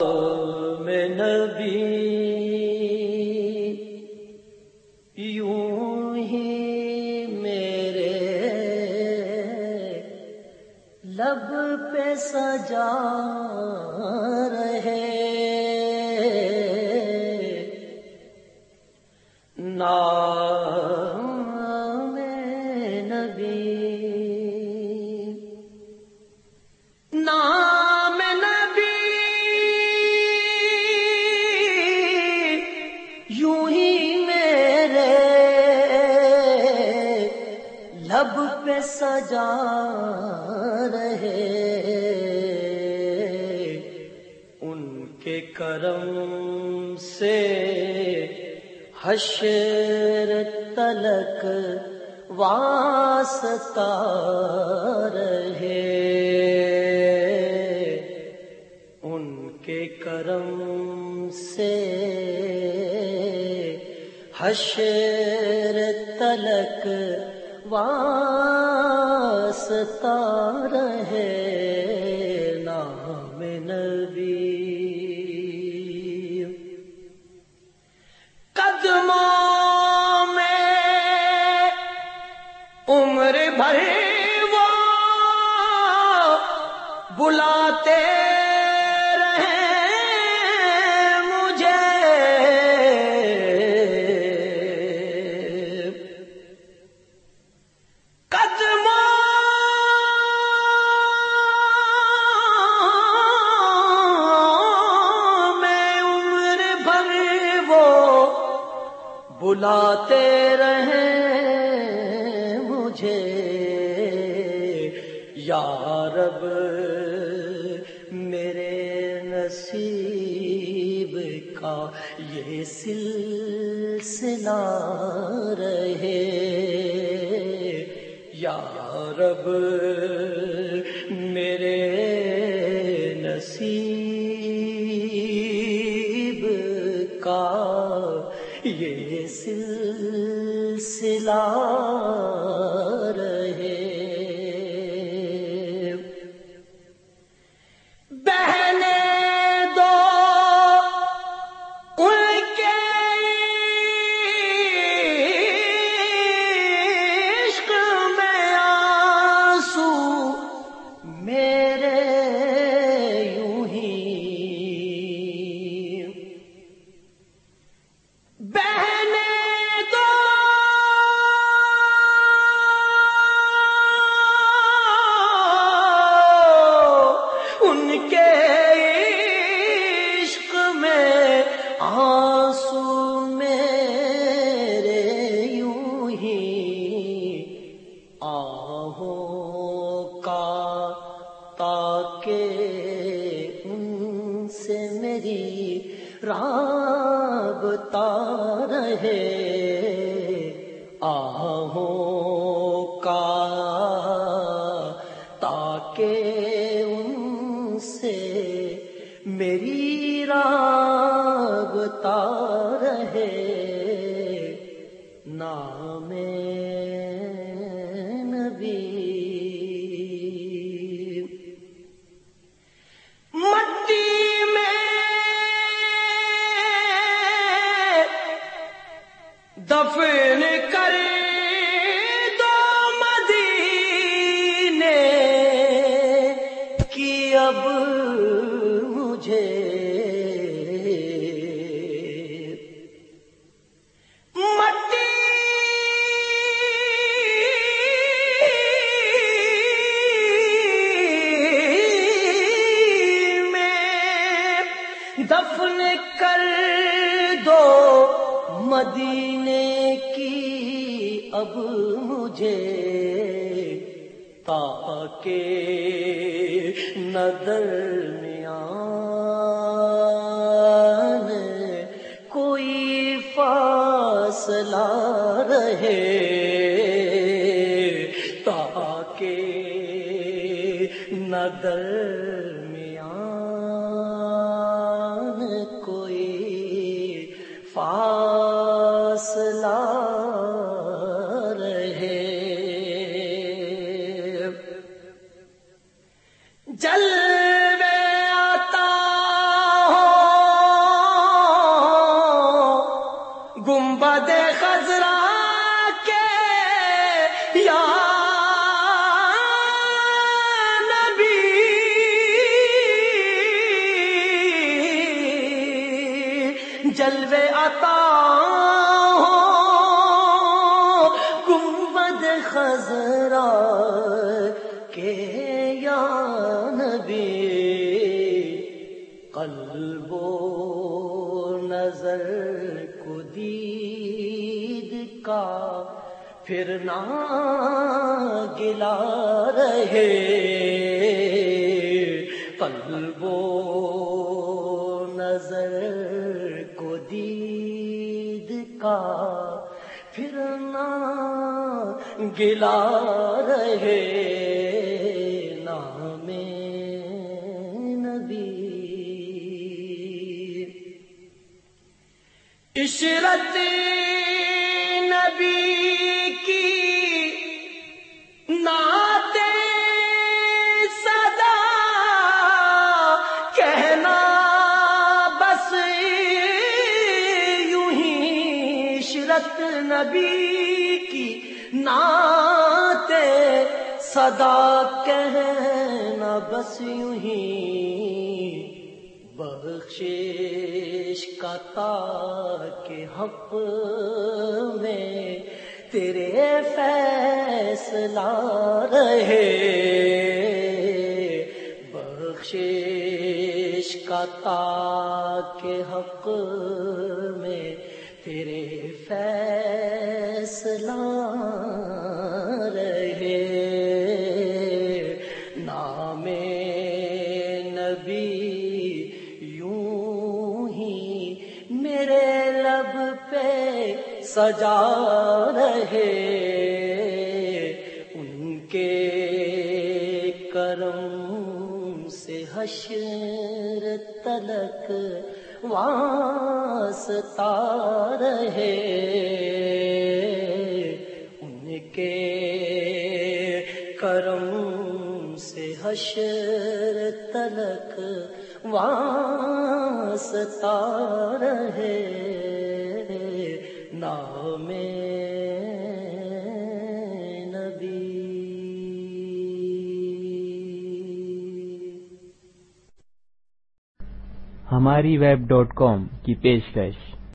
میں نبی یوں ہی میرے لب پہ سجا سجا رہے۔ ان کے کرم سے حشر تلک واسطہ رہے۔ ان کے کرم سے حشر تلک واسطہ رہے نام نبی۔ قدموں میں عمر بھر وہ بلاتے بلاتے رہے مجھے۔ یا رب، میرے نصیب کا یہ سلسلہ رہے۔ یا رب، میرے نصیب یہ سلسلہ رہے۔ بہنے دو ان کے عشق میں آنسو ہے آہوں کا تاکہ اب مجھے تاکہ نہ درمیان کوئی فاصلہ رہے تاکہ نہ جلوے عطا ہو گنبد خزرا کے یا نبی، قلب و نظر کو دید کا پھر نہ گلا رہے۔ قلب و پھر نہ گلا رہے نام نبی عشرت نبی کی نعت صدا کہنا بس یوں ہی۔ بخشش کا کے حق میں تیرے فیصلہ رہے۔ بخشش کا کے حق میں تیرے فیصلہ رہے۔ نام نبی یوں ہی میرے لب پہ سجا رہے۔ ان کے کرم سے حشر تلک واسطہ رہے۔ حشر تلک واسطہ رہے۔ نام نبی۔ ہماری ویب ڈاٹ کام کی پیشکش۔